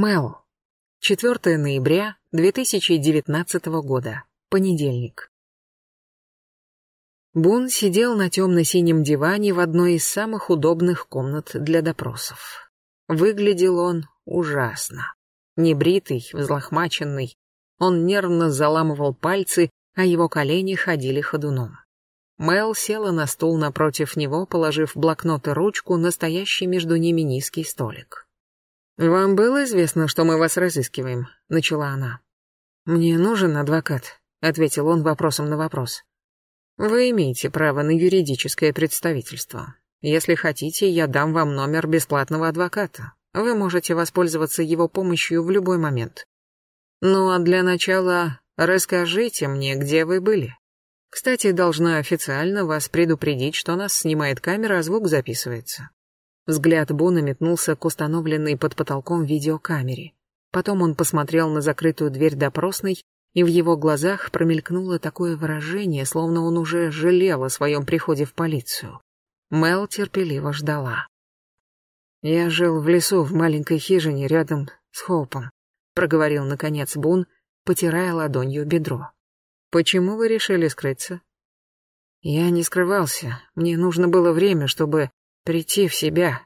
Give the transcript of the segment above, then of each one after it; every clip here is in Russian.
Мэл. 4 ноября 2019 года. Понедельник. Бун сидел на темно-синем диване в одной из самых удобных комнат для допросов. Выглядел он ужасно. Небритый, взлохмаченный. Он нервно заламывал пальцы, а его колени ходили ходуном. Мэл села на стул напротив него, положив блокнот и ручку на стоящий между ними низкий столик. «Вам было известно, что мы вас разыскиваем?» — начала она. «Мне нужен адвокат», — ответил он вопросом на вопрос. «Вы имеете право на юридическое представительство. Если хотите, я дам вам номер бесплатного адвоката. Вы можете воспользоваться его помощью в любой момент. Ну а для начала расскажите мне, где вы были. Кстати, должна официально вас предупредить, что нас снимает камера, а звук записывается. Взгляд Буна метнулся к установленной под потолком видеокамере. Потом он посмотрел на закрытую дверь допросной, и в его глазах промелькнуло такое выражение, словно он уже жалел о своем приходе в полицию. Мел терпеливо ждала. «Я жил в лесу в маленькой хижине рядом с Хоупом», — проговорил наконец Бун, потирая ладонью бедро. «Почему вы решили скрыться?» «Я не скрывался. Мне нужно было время, чтобы прийти в себя.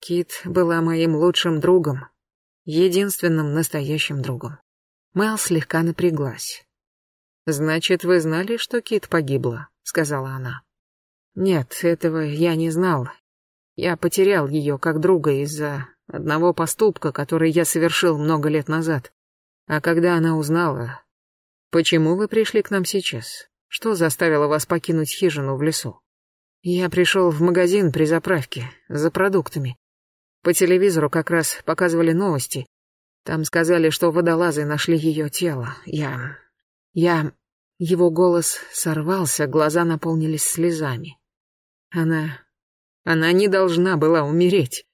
Кит была моим лучшим другом, единственным настоящим другом. Мэл слегка напряглась. «Значит, вы знали, что Кит погибла?» — сказала она. «Нет, этого я не знал. Я потерял ее как друга из-за одного поступка, который я совершил много лет назад. А когда она узнала... Почему вы пришли к нам сейчас? Что заставило вас покинуть хижину в лесу?» Я пришел в магазин при заправке, за продуктами. По телевизору как раз показывали новости. Там сказали, что водолазы нашли ее тело. Я... Я... Его голос сорвался, глаза наполнились слезами. Она... Она не должна была умереть.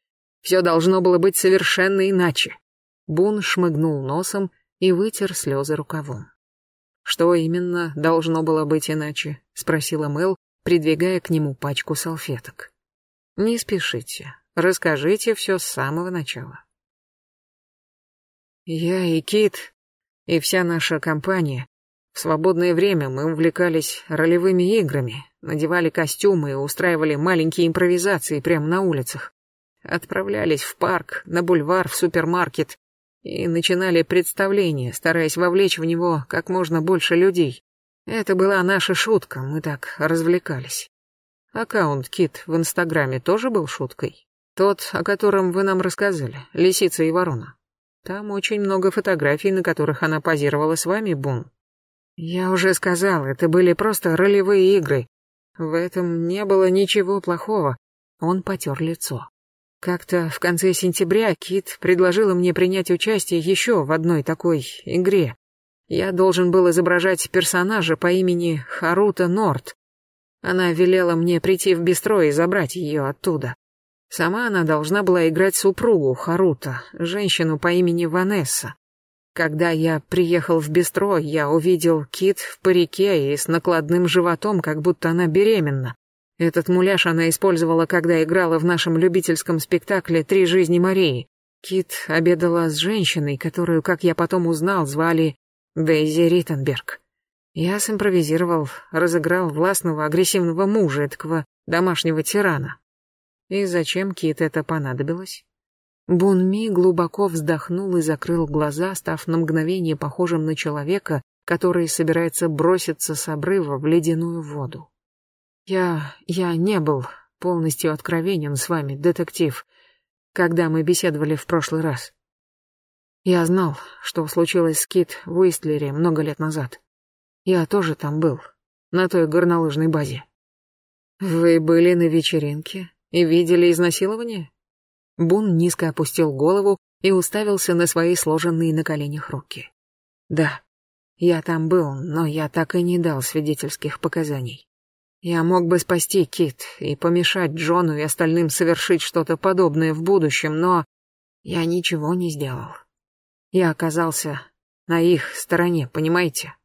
Все должно было быть совершенно иначе. Бун шмыгнул носом и вытер слезы рукавом. «Что именно должно было быть иначе?» — спросила Мэл, придвигая к нему пачку салфеток. «Не спешите, расскажите все с самого начала». «Я и Кит, и вся наша компания, в свободное время мы увлекались ролевыми играми, надевали костюмы и устраивали маленькие импровизации прямо на улицах. Отправлялись в парк, на бульвар, в супермаркет и начинали представление, стараясь вовлечь в него как можно больше людей. Это была наша шутка, мы так развлекались. Аккаунт Кит в Инстаграме тоже был шуткой. Тот, о котором вы нам рассказали, Лисица и Ворона. Там очень много фотографий, на которых она позировала с вами, Бун. Я уже сказал, это были просто ролевые игры. В этом не было ничего плохого. Он потер лицо. Как-то в конце сентября Кит предложила мне принять участие еще в одной такой игре. Я должен был изображать персонажа по имени Харута Норт. Она велела мне прийти в бистро и забрать ее оттуда. Сама она должна была играть супругу Харута, женщину по имени Ванесса. Когда я приехал в бистро, я увидел Кит в парике и с накладным животом, как будто она беременна. Этот муляж она использовала, когда играла в нашем любительском спектакле «Три жизни Марии». Кит обедала с женщиной, которую, как я потом узнал, звали Дейзи Риттенберг. Я симпровизировал, разыграл властного, агрессивного мужа, этого домашнего тирана. И зачем Кит это понадобилось? Бунми глубоко вздохнул и закрыл глаза, став на мгновение похожим на человека, который собирается броситься с обрыва в ледяную воду. Я... я не был полностью откровенен с вами, детектив, когда мы беседовали в прошлый раз. Я знал, что случилось с Кит в Уистлере много лет назад. Я тоже там был, на той горнолыжной базе. Вы были на вечеринке и видели изнасилование? Бун низко опустил голову и уставился на свои сложенные на коленях руки. Да, я там был, но я так и не дал свидетельских показаний. Я мог бы спасти Кит и помешать Джону и остальным совершить что-то подобное в будущем, но я ничего не сделал. Я оказался на их стороне, понимаете?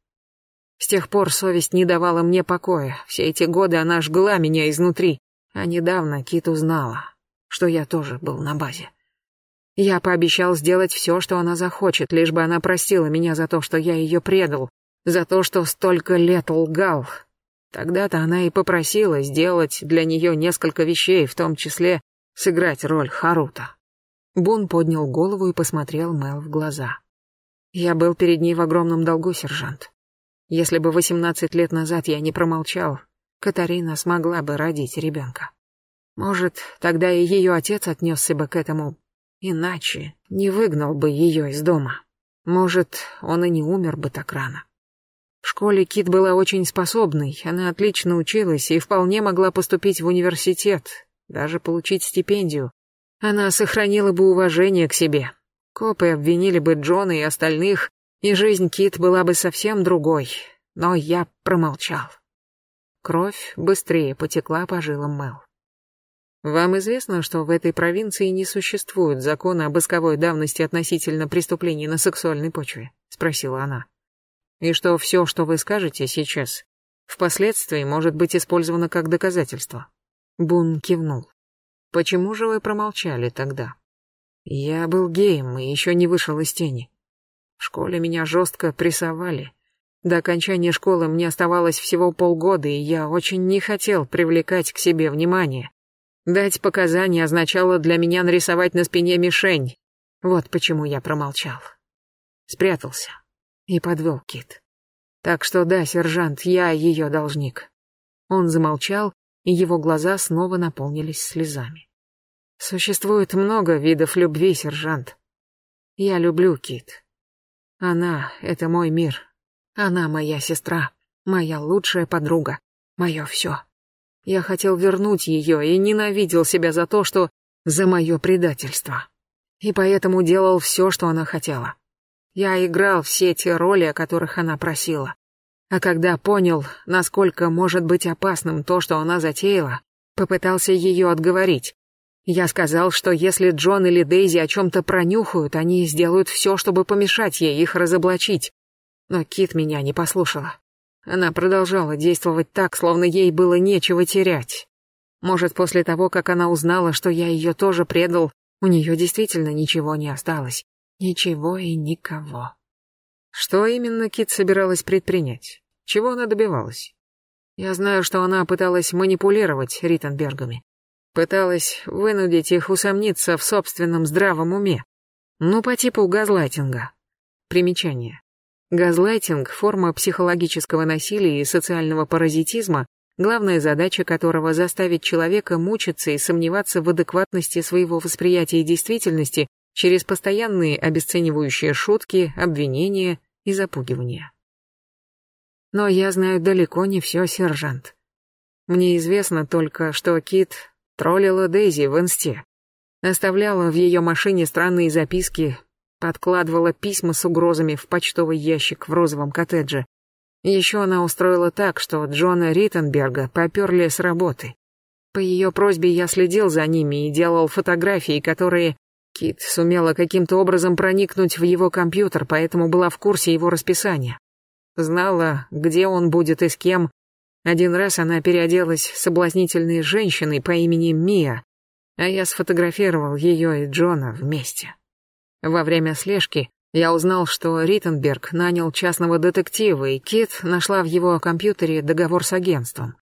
С тех пор совесть не давала мне покоя. Все эти годы она жгла меня изнутри. А недавно Кит узнала, что я тоже был на базе. Я пообещал сделать все, что она захочет, лишь бы она простила меня за то, что я ее предал, за то, что столько лет лгал. Тогда-то она и попросила сделать для нее несколько вещей, в том числе сыграть роль Харута. Бун поднял голову и посмотрел Мел в глаза. Я был перед ней в огромном долгу, сержант. Если бы 18 лет назад я не промолчал, Катарина смогла бы родить ребенка. Может, тогда и ее отец отнесся бы к этому иначе, не выгнал бы ее из дома. Может, он и не умер бы так рано. В школе Кит была очень способной, она отлично училась и вполне могла поступить в университет, даже получить стипендию. Она сохранила бы уважение к себе. Копы обвинили бы Джона и остальных, и жизнь Кит была бы совсем другой, но я промолчал. Кровь быстрее потекла по жилам Мэл. Вам известно, что в этой провинции не существует закона об исковой давности относительно преступлений на сексуальной почве? Спросила она. И что все, что вы скажете сейчас, впоследствии может быть использовано как доказательство. Бун кивнул. Почему же вы промолчали тогда? Я был геем и еще не вышел из тени. В школе меня жестко прессовали. До окончания школы мне оставалось всего полгода, и я очень не хотел привлекать к себе внимание. Дать показания означало для меня нарисовать на спине мишень. Вот почему я промолчал. Спрятался и подвел Кит. Так что да, сержант, я ее должник. Он замолчал, и его глаза снова наполнились слезами. Существует много видов любви, сержант. Я люблю Кит. Она — это мой мир. Она моя сестра, моя лучшая подруга, мое все. Я хотел вернуть ее и ненавидел себя за то, что... за мое предательство. И поэтому делал все, что она хотела. Я играл все те роли, о которых она просила. А когда понял, насколько может быть опасным то, что она затеяла, попытался ее отговорить. Я сказал, что если Джон или Дейзи о чем-то пронюхают, они сделают все, чтобы помешать ей их разоблачить. Но Кит меня не послушала. Она продолжала действовать так, словно ей было нечего терять. Может, после того, как она узнала, что я ее тоже предал, у нее действительно ничего не осталось. Ничего и никого. Что именно Кит собиралась предпринять? Чего она добивалась? Я знаю, что она пыталась манипулировать Риттенбергами. Пыталась вынудить их усомниться в собственном здравом уме. Ну, по типу газлайтинга. Примечание. Газлайтинг – форма психологического насилия и социального паразитизма, главная задача которого заставить человека мучиться и сомневаться в адекватности своего восприятия действительности через постоянные обесценивающие шутки, обвинения и запугивания. Но я знаю далеко не все, сержант. Мне известно только, что Кит троллила Дейзи в инсте, оставляла в ее машине странные записки, подкладывала письма с угрозами в почтовый ящик в розовом коттедже. Еще она устроила так, что Джона Риттенберга поперли с работы. По ее просьбе я следил за ними и делал фотографии, которые... Кит сумела каким-то образом проникнуть в его компьютер, поэтому была в курсе его расписания. Знала, где он будет и с кем, один раз она переоделась соблазнительной женщиной по имени Мия, а я сфотографировал ее и Джона вместе. Во время слежки я узнал, что Риттенберг нанял частного детектива, и Кит нашла в его компьютере договор с агентством.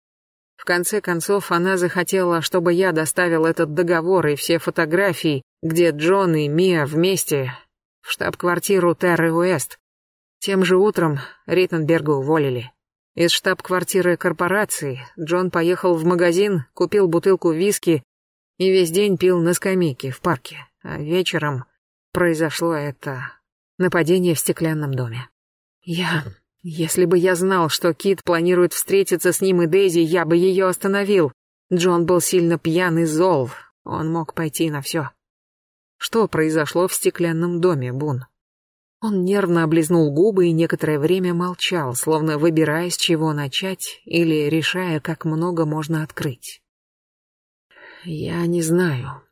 В конце концов, она захотела, чтобы я доставил этот договор и все фотографии, где Джон и Мия вместе, в штаб-квартиру Терры Уэст. Тем же утром Риттенберга уволили. Из штаб-квартиры корпорации Джон поехал в магазин, купил бутылку виски и весь день пил на скамейке в парке. А вечером произошло это нападение в стеклянном доме. Я... Если бы я знал, что Кит планирует встретиться с ним и Дейзи, я бы ее остановил. Джон был сильно пьян и зол. Он мог пойти на все. Что произошло в стеклянном доме, Бун? Он нервно облизнул губы и некоторое время молчал, словно выбирая, с чего начать или решая, как много можно открыть. «Я не знаю.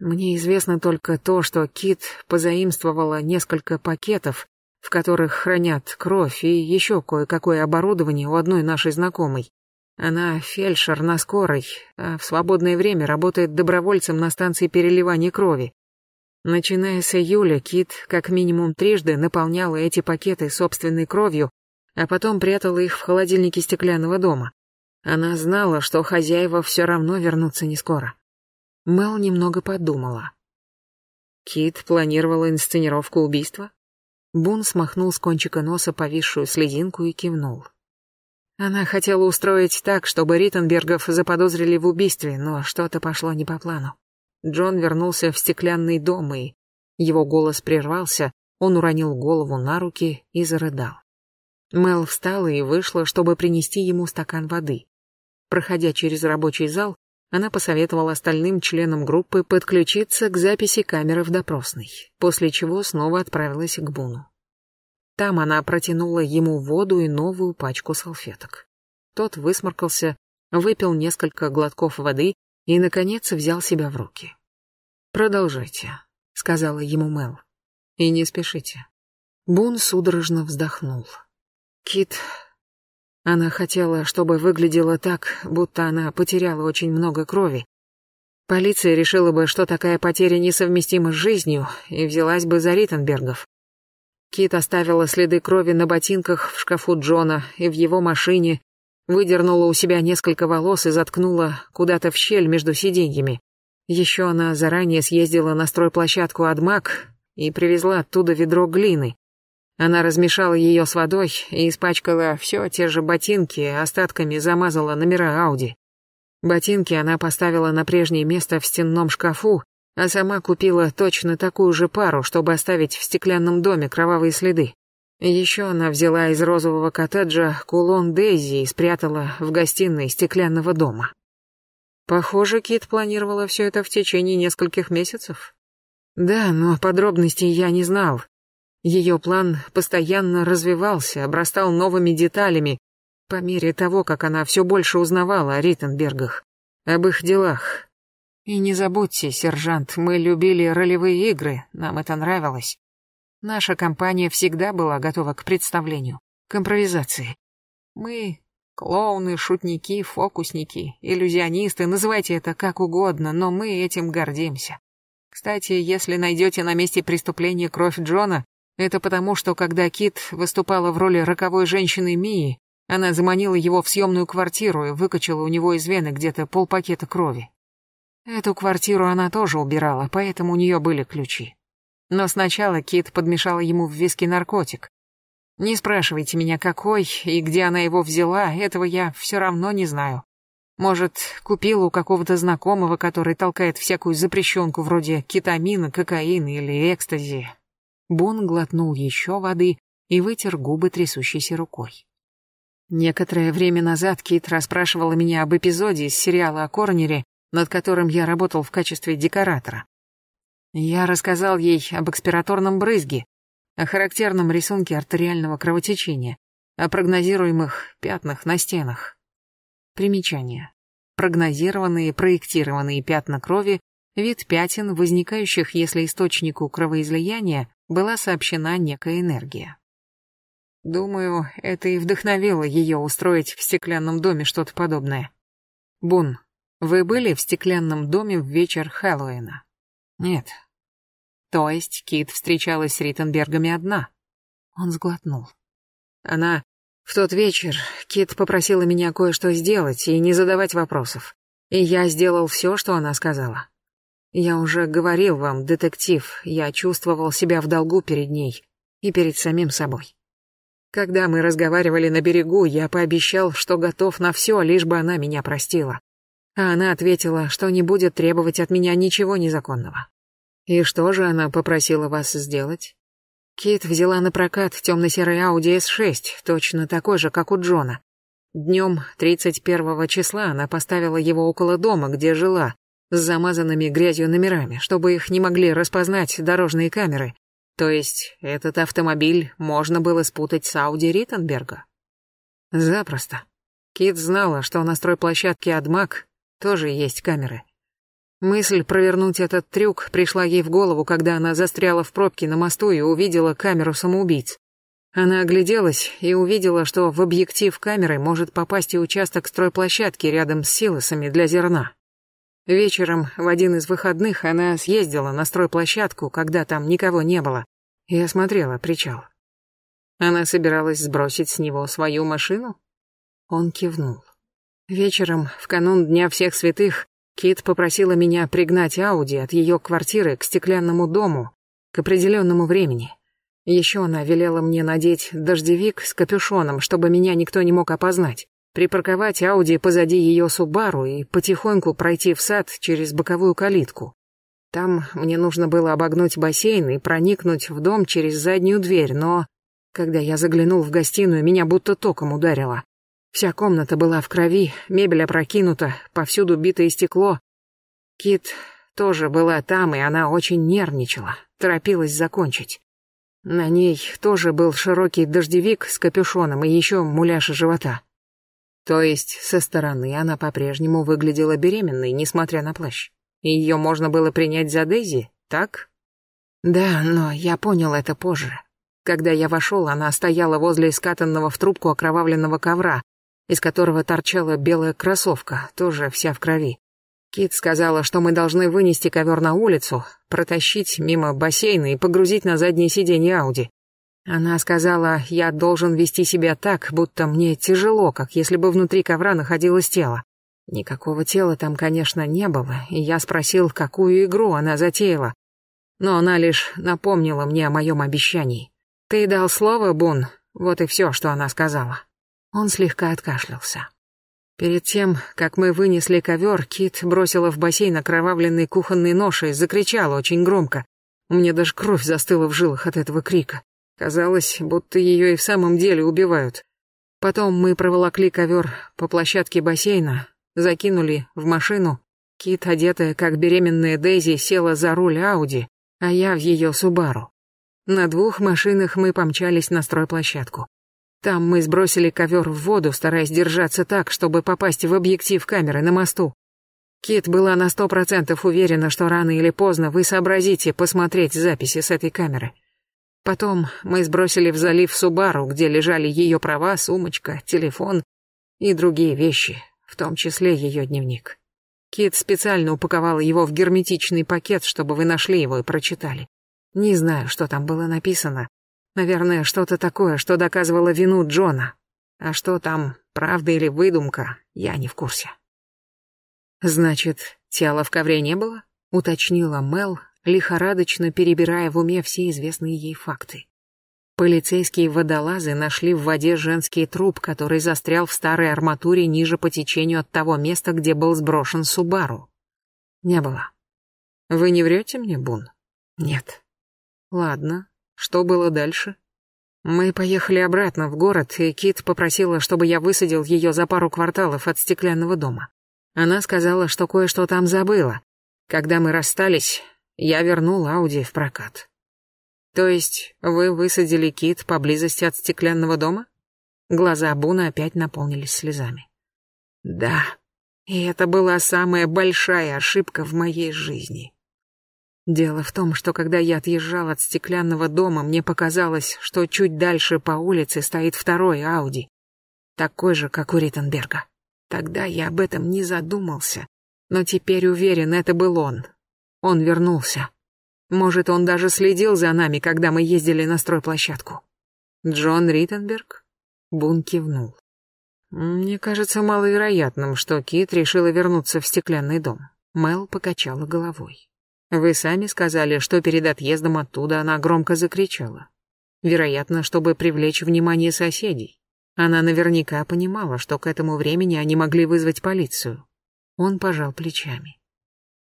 Мне известно только то, что Кит позаимствовала несколько пакетов, в которых хранят кровь и еще кое-какое оборудование у одной нашей знакомой. Она фельдшер на скорой, а в свободное время работает добровольцем на станции переливания крови. Начиная с июля, Кит как минимум трижды наполняла эти пакеты собственной кровью, а потом прятала их в холодильнике стеклянного дома. Она знала, что хозяева все равно вернутся не скоро. Мел немного подумала. Кит планировала инсценировку убийства? Бун смахнул с кончика носа повисшую слезинку и кивнул. Она хотела устроить так, чтобы Риттенбергов заподозрили в убийстве, но что-то пошло не по плану. Джон вернулся в стеклянный дом, и его голос прервался, он уронил голову на руки и зарыдал. Мел встала и вышла, чтобы принести ему стакан воды. Проходя через рабочий зал, она посоветовала остальным членам группы подключиться к записи камеры в допросной, после чего снова отправилась к Буну. Там она протянула ему воду и новую пачку салфеток. Тот высморкался, выпил несколько глотков воды и, наконец, взял себя в руки. «Продолжайте», — сказала ему Мел. «И не спешите». Бун судорожно вздохнул. Кит... Она хотела, чтобы выглядело так, будто она потеряла очень много крови. Полиция решила бы, что такая потеря несовместима с жизнью, и взялась бы за Риттенбергов. Кит оставила следы крови на ботинках в шкафу Джона и в его машине, выдернула у себя несколько волос и заткнула куда-то в щель между сиденьями. Еще она заранее съездила на стройплощадку Адмак и привезла оттуда ведро глины. Она размешала ее с водой и испачкала все те же ботинки, остатками замазала номера Ауди. Ботинки она поставила на прежнее место в стенном шкафу, а сама купила точно такую же пару, чтобы оставить в стеклянном доме кровавые следы. Еще она взяла из розового коттеджа кулон Дейзи и спрятала в гостиной стеклянного дома. Похоже, Кит планировала все это в течение нескольких месяцев. Да, но подробностей я не знал. Ее план постоянно развивался, обрастал новыми деталями, по мере того, как она все больше узнавала о Риттенбергах, об их делах. И не забудьте, сержант, мы любили ролевые игры, нам это нравилось. Наша компания всегда была готова к представлению, к импровизации. Мы клоуны, шутники, фокусники, иллюзионисты, называйте это как угодно, но мы этим гордимся. Кстати, если найдете на месте преступления кровь Джона, это потому, что когда Кит выступала в роли роковой женщины Мии, она заманила его в съемную квартиру и выкачала у него из вены где-то полпакета крови. Эту квартиру она тоже убирала, поэтому у нее были ключи. Но сначала Кит подмешала ему в виски наркотик. Не спрашивайте меня, какой и где она его взяла, этого я все равно не знаю. Может, купила у какого-то знакомого, который толкает всякую запрещенку вроде кетамина, кокаина или экстази. Бон глотнул еще воды и вытер губы трясущейся рукой. Некоторое время назад Кит расспрашивала меня об эпизоде из сериала о Корнере, над которым я работал в качестве декоратора. Я рассказал ей об экспираторном брызге, о характерном рисунке артериального кровотечения, о прогнозируемых пятнах на стенах. Примечание. Прогнозированные проектированные пятна крови – вид пятен, возникающих, если источнику кровоизлияния была сообщена некая энергия. Думаю, это и вдохновило ее устроить в стеклянном доме что-то подобное. Бун, вы были в стеклянном доме в вечер Хэллоуина? Нет. То есть Кит встречалась с Риттенбергами одна? Он сглотнул. Она... В тот вечер Кит попросила меня кое-что сделать и не задавать вопросов. И я сделал все, что она сказала. Я уже говорил вам, детектив, я чувствовал себя в долгу перед ней и перед самим собой. Когда мы разговаривали на берегу, я пообещал, что готов на все, лишь бы она меня простила а она ответила, что не будет требовать от меня ничего незаконного. И что же она попросила вас сделать? Кит взяла на прокат темно-серый Audi S6, точно такой же, как у Джона. Днем 31 числа она поставила его около дома, где жила, с замазанными грязью номерами, чтобы их не могли распознать дорожные камеры. То есть этот автомобиль можно было спутать с Ауди Риттенберга? Запросто. Кит знала, что на стройплощадке Адмак тоже есть камеры. Мысль провернуть этот трюк пришла ей в голову, когда она застряла в пробке на мосту и увидела камеру самоубийц. Она огляделась и увидела, что в объектив камеры может попасть и участок стройплощадки рядом с силосами для зерна. Вечером в один из выходных она съездила на стройплощадку, когда там никого не было, и осмотрела причал. Она собиралась сбросить с него свою машину? Он кивнул. Вечером, в канун Дня всех святых, Кит попросила меня пригнать Ауди от ее квартиры к стеклянному дому к определенному времени. Еще она велела мне надеть дождевик с капюшоном, чтобы меня никто не мог опознать, припарковать Ауди позади ее Субару и потихоньку пройти в сад через боковую калитку. Там мне нужно было обогнуть бассейн и проникнуть в дом через заднюю дверь, но когда я заглянул в гостиную, меня будто током ударило. Вся комната была в крови, мебель опрокинута, повсюду битое стекло. Кит тоже была там, и она очень нервничала, торопилась закончить. На ней тоже был широкий дождевик с капюшоном и еще муляж живота. То есть со стороны она по-прежнему выглядела беременной, несмотря на плащ. Ее можно было принять за Дейзи, так? Да, но я понял это позже. Когда я вошел, она стояла возле скатанного в трубку окровавленного ковра, из которого торчала белая кроссовка, тоже вся в крови. Кит сказала, что мы должны вынести ковер на улицу, протащить мимо бассейна и погрузить на заднее сиденье Ауди. Она сказала, я должен вести себя так, будто мне тяжело, как если бы внутри ковра находилось тело. Никакого тела там, конечно, не было, и я спросил, какую игру она затеяла. Но она лишь напомнила мне о моем обещании. «Ты дал слово, Бун?» Вот и все, что она сказала. Он слегка откашлялся. Перед тем, как мы вынесли ковер, Кит бросила в бассейн окровавленный кухонный нож и закричала очень громко. У меня даже кровь застыла в жилах от этого крика. Казалось, будто ее и в самом деле убивают. Потом мы проволокли ковер по площадке бассейна, закинули в машину. Кит, одетая как беременная Дейзи, села за руль Ауди, а я в ее Субару. На двух машинах мы помчались на стройплощадку. Там мы сбросили ковер в воду, стараясь держаться так, чтобы попасть в объектив камеры на мосту. Кит была на сто процентов уверена, что рано или поздно вы сообразите посмотреть записи с этой камеры. Потом мы сбросили в залив Субару, где лежали ее права, сумочка, телефон и другие вещи, в том числе ее дневник. Кит специально упаковала его в герметичный пакет, чтобы вы нашли его и прочитали. Не знаю, что там было написано. Наверное, что-то такое, что доказывало вину Джона. А что там, правда или выдумка, я не в курсе. Значит, тела в ковре не было? Уточнила Мел, лихорадочно перебирая в уме все известные ей факты. Полицейские водолазы нашли в воде женский труп, который застрял в старой арматуре ниже по течению от того места, где был сброшен Субару. Не было. Вы не врете мне, Бун? Нет. Ладно, что было дальше? Мы поехали обратно в город, и Кит попросила, чтобы я высадил ее за пару кварталов от стеклянного дома. Она сказала, что кое-что там забыла. Когда мы расстались, я вернул Ауди в прокат. То есть вы высадили Кит поблизости от стеклянного дома? Глаза Буна опять наполнились слезами. Да, и это была самая большая ошибка в моей жизни. Дело в том, что когда я отъезжал от стеклянного дома, мне показалось, что чуть дальше по улице стоит второй Ауди, такой же, как у Риттенберга. Тогда я об этом не задумался, но теперь уверен, это был он. Он вернулся. Может, он даже следил за нами, когда мы ездили на стройплощадку. Джон Риттенберг? Бун кивнул. Мне кажется маловероятным, что Кит решила вернуться в стеклянный дом. Мел покачала головой. Вы сами сказали, что перед отъездом оттуда она громко закричала. Вероятно, чтобы привлечь внимание соседей. Она наверняка понимала, что к этому времени они могли вызвать полицию. Он пожал плечами.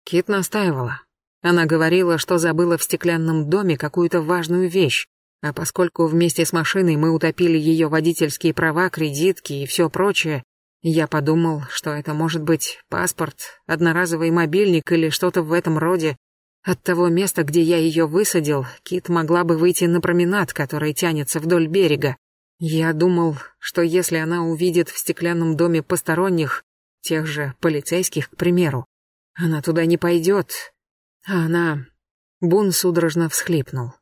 Кит настаивала. Она говорила, что забыла в стеклянном доме какую-то важную вещь, а поскольку вместе с машиной мы утопили ее водительские права, кредитки и все прочее, я подумал, что это может быть паспорт, одноразовый мобильник или что-то в этом роде, от того места, где я ее высадил, Кит могла бы выйти на променад, который тянется вдоль берега. Я думал, что если она увидит в стеклянном доме посторонних, тех же полицейских, к примеру, она туда не пойдет. А она... Бун судорожно всхлипнул.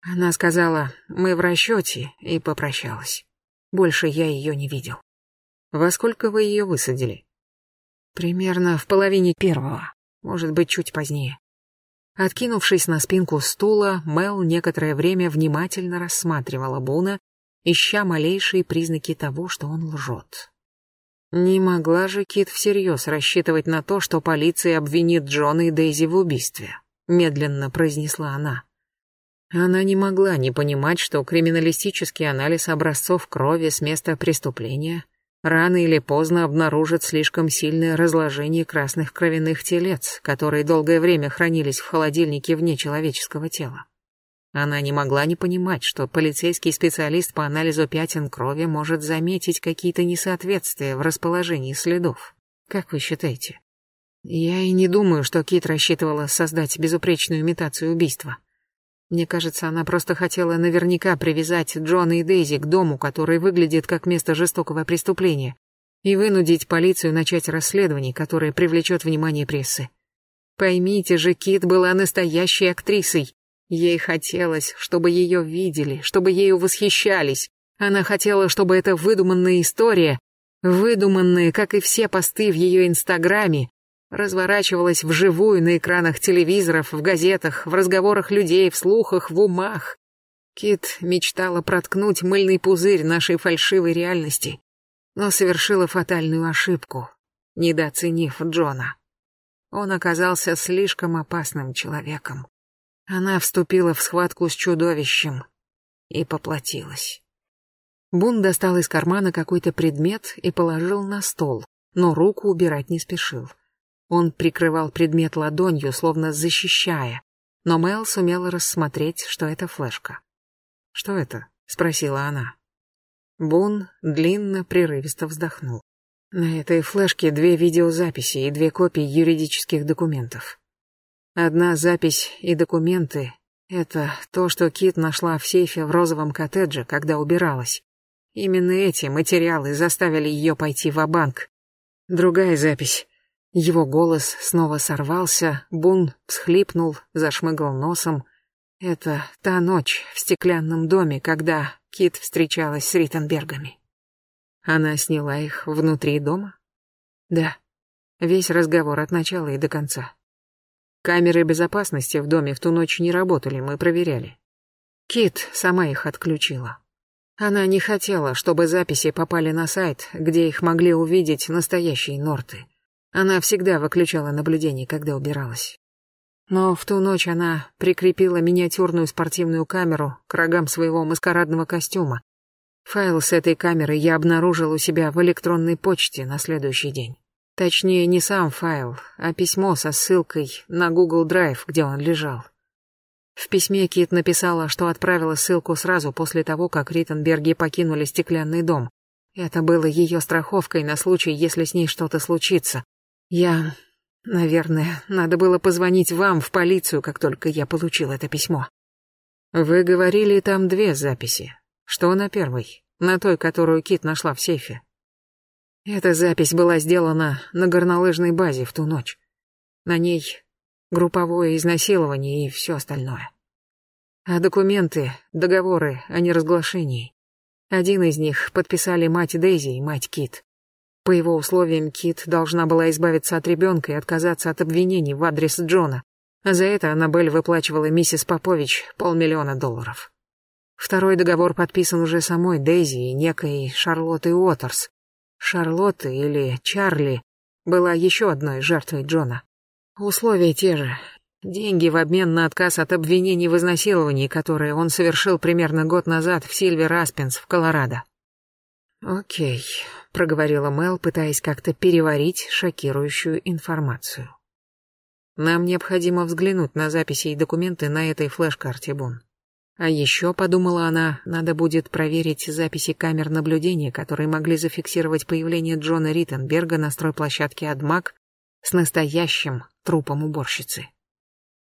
Она сказала, мы в расчете, и попрощалась. Больше я ее не видел. Во сколько вы ее высадили? Примерно в половине первого. Может быть, чуть позднее. Откинувшись на спинку стула, Мел некоторое время внимательно рассматривала Буна, ища малейшие признаки того, что он лжет. Не могла же Кит всерьез рассчитывать на то, что полиция обвинит Джона и Дейзи в убийстве, медленно произнесла она. Она не могла не понимать, что криминалистический анализ образцов крови с места преступления рано или поздно обнаружит слишком сильное разложение красных кровяных телец, которые долгое время хранились в холодильнике вне человеческого тела. Она не могла не понимать, что полицейский специалист по анализу пятен крови может заметить какие-то несоответствия в расположении следов. Как вы считаете? Я и не думаю, что Кит рассчитывала создать безупречную имитацию убийства. Мне кажется, она просто хотела наверняка привязать Джона и Дейзи к дому, который выглядит как место жестокого преступления, и вынудить полицию начать расследование, которое привлечет внимание прессы. Поймите же, Кит была настоящей актрисой, Ей хотелось, чтобы ее видели, чтобы ею восхищались. Она хотела, чтобы эта выдуманная история, выдуманная, как и все посты в ее инстаграме, разворачивалась вживую на экранах телевизоров, в газетах, в разговорах людей, в слухах, в умах. Кит мечтала проткнуть мыльный пузырь нашей фальшивой реальности, но совершила фатальную ошибку, недооценив Джона. Он оказался слишком опасным человеком. Она вступила в схватку с чудовищем и поплатилась. Бун достал из кармана какой-то предмет и положил на стол, но руку убирать не спешил. Он прикрывал предмет ладонью, словно защищая, но Мэл сумела рассмотреть, что это флешка. «Что это?» — спросила она. Бун длинно, прерывисто вздохнул. На этой флешке две видеозаписи и две копии юридических документов. Одна запись и документы — это то, что Кит нашла в сейфе в розовом коттедже, когда убиралась. Именно эти материалы заставили ее пойти в банк Другая запись. Его голос снова сорвался, Бун всхлипнул, зашмыгал носом. Это та ночь в стеклянном доме, когда Кит встречалась с Риттенбергами. Она сняла их внутри дома? Да. Весь разговор от начала и до конца. Камеры безопасности в доме в ту ночь не работали, мы проверяли. Кит сама их отключила. Она не хотела, чтобы записи попали на сайт, где их могли увидеть настоящие норты. Она всегда выключала наблюдение, когда убиралась. Но в ту ночь она прикрепила миниатюрную спортивную камеру к рогам своего маскарадного костюма. Файл с этой камеры я обнаружил у себя в электронной почте на следующий день. Точнее, не сам файл, а письмо со ссылкой на Google Drive, где он лежал. В письме Кит написала, что отправила ссылку сразу после того, как Риттенберги покинули стеклянный дом. Это было ее страховкой на случай, если с ней что-то случится. Я... Наверное, надо было позвонить вам в полицию, как только я получил это письмо. Вы говорили, там две записи. Что на первой? На той, которую Кит нашла в сейфе. Эта запись была сделана на горнолыжной базе в ту ночь. На ней групповое изнасилование и все остальное. А документы, договоры о неразглашении. Один из них подписали мать Дейзи и мать Кит. По его условиям Кит должна была избавиться от ребенка и отказаться от обвинений в адрес Джона, а за это Аннабель выплачивала миссис Попович полмиллиона долларов. Второй договор подписан уже самой Дейзи и некой Шарлоттой Уотерс, Шарлотта или Чарли была еще одной жертвой Джона. Условия те же. Деньги в обмен на отказ от обвинений в изнасиловании, которые он совершил примерно год назад в Сильвер Аспенс в Колорадо. «Окей», — проговорила Мел, пытаясь как-то переварить шокирующую информацию. «Нам необходимо взглянуть на записи и документы на этой флеш-карте, Бун. А еще, подумала она, надо будет проверить записи камер наблюдения, которые могли зафиксировать появление Джона Риттенберга на стройплощадке Адмак с настоящим трупом уборщицы.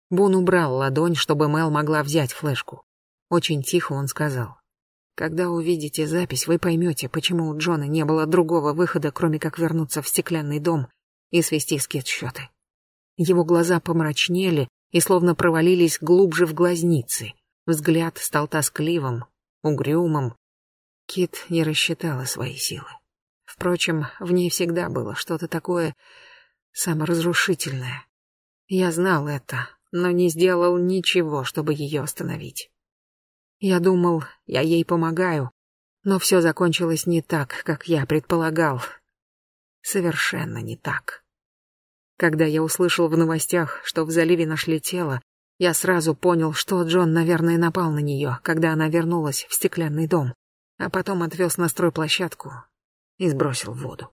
Бун убрал ладонь, чтобы Мел могла взять флешку. Очень тихо он сказал. «Когда увидите запись, вы поймете, почему у Джона не было другого выхода, кроме как вернуться в стеклянный дом и свести скетч-счеты». Его глаза помрачнели и словно провалились глубже в глазницы — Взгляд стал тоскливым, угрюмым. Кит не рассчитала свои силы. Впрочем, в ней всегда было что-то такое саморазрушительное. Я знал это, но не сделал ничего, чтобы ее остановить. Я думал, я ей помогаю, но все закончилось не так, как я предполагал. Совершенно не так. Когда я услышал в новостях, что в заливе нашли тело, я сразу понял, что Джон, наверное, напал на нее, когда она вернулась в стеклянный дом, а потом отвез на стройплощадку и сбросил в воду.